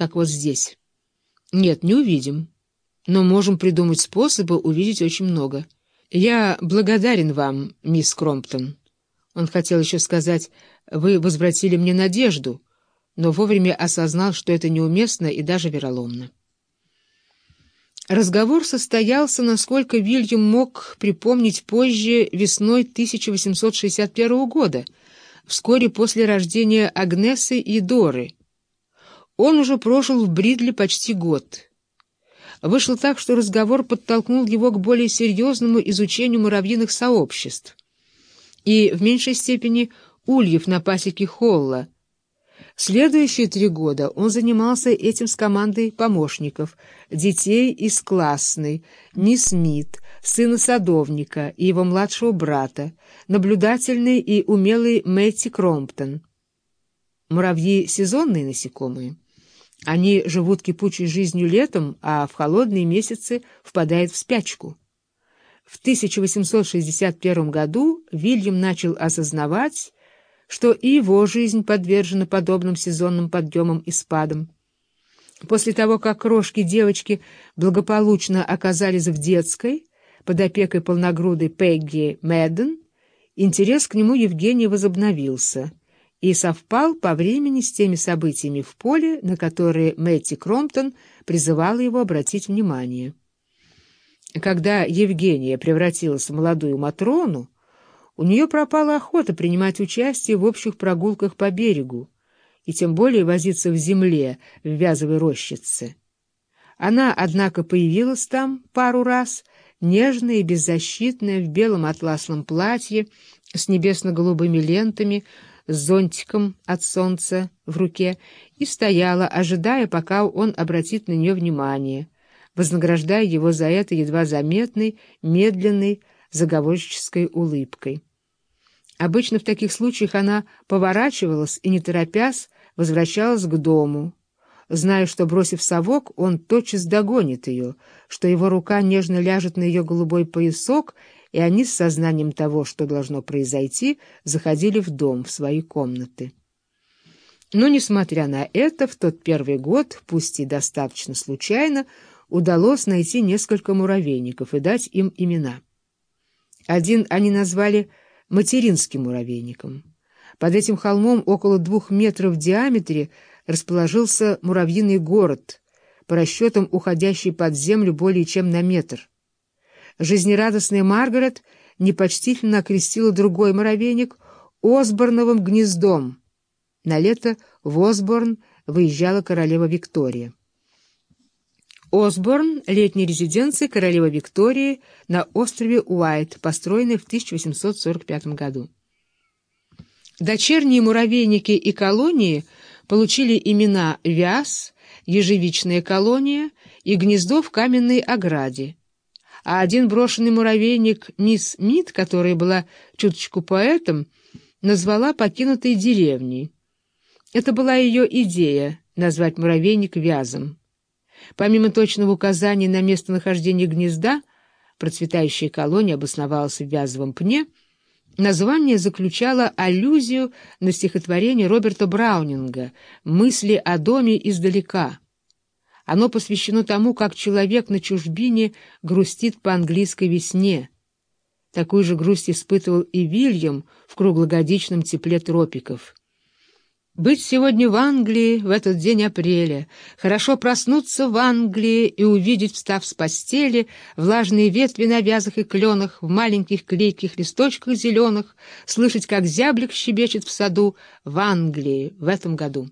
как вот здесь. Нет, не увидим. Но можем придумать способы увидеть очень много. Я благодарен вам, мисс Кромптон. Он хотел еще сказать, вы возвратили мне надежду, но вовремя осознал, что это неуместно и даже вероломно. Разговор состоялся, насколько Вильям мог припомнить позже, весной 1861 года, вскоре после рождения Агнесы и Доры. Он уже прожил в Бридли почти год. Вышло так, что разговор подтолкнул его к более серьезному изучению муравьиных сообществ и, в меньшей степени, ульев на пасеке Холла, Следующие три года он занимался этим с командой помощников, детей из классной, Ни Смит, сына садовника и его младшего брата, наблюдательный и умелый Мэтти Кромптон. Муравьи — сезонные насекомые. Они живут кипучей жизнью летом, а в холодные месяцы впадают в спячку. В 1861 году Вильям начал осознавать, что и его жизнь подвержена подобным сезонным подъемам и спадам. После того, как крошки-девочки благополучно оказались в детской, под опекой полногрудой Пегги Мэдден, интерес к нему Евгения возобновился и совпал по времени с теми событиями в поле, на которые Мэтти Кромптон призывала его обратить внимание. Когда Евгения превратилась в молодую Матрону, у нее пропала охота принимать участие в общих прогулках по берегу, и тем более возиться в земле в вязовой рощице. Она, однако, появилась там пару раз, нежная и беззащитная, в белом атласном платье, с небесно-голубыми лентами, с зонтиком от солнца в руке, и стояла, ожидая, пока он обратит на нее внимание, вознаграждая его за это едва заметной, медленной, заговорческой улыбкой. Обычно в таких случаях она поворачивалась и, не торопясь, возвращалась к дому, зная, что, бросив совок, он тотчас догонит ее, что его рука нежно ляжет на ее голубой поясок, и они с сознанием того, что должно произойти, заходили в дом, в свои комнаты. Но, несмотря на это, в тот первый год, пусть и достаточно случайно, удалось найти несколько муравейников и дать им имена. Один они назвали материнским муравейником. Под этим холмом около двух метров в диаметре расположился муравьиный город, по расчетам уходящий под землю более чем на метр. Жизнерадостная Маргарет непочтительно окрестила другой муравейник Осборновым гнездом. На лето в Осборн выезжала королева Виктория. Осборн — летняя резиденция королевы Виктории на острове Уайт, построенная в 1845 году. Дочерние муравейники и колонии получили имена Вяз, ежевичная колония и гнездо в каменной ограде, а один брошенный муравейник мисс Мид, которая была чуточку поэтом, назвала покинутой деревней. Это была ее идея — назвать муравейник Вязом. Помимо точного указания на местонахождение гнезда, процветающая колония обосновалась в вязовом пне, название заключало аллюзию на стихотворение Роберта Браунинга «Мысли о доме издалека». Оно посвящено тому, как человек на чужбине грустит по английской весне. Такую же грусть испытывал и Вильям в круглогодичном тепле тропиков. Быть сегодня в Англии в этот день апреля, хорошо проснуться в Англии и увидеть, встав с постели, влажные ветви на вязах и кленах, в маленьких клейких листочках зеленых, слышать, как зяблик щебечет в саду в Англии в этом году.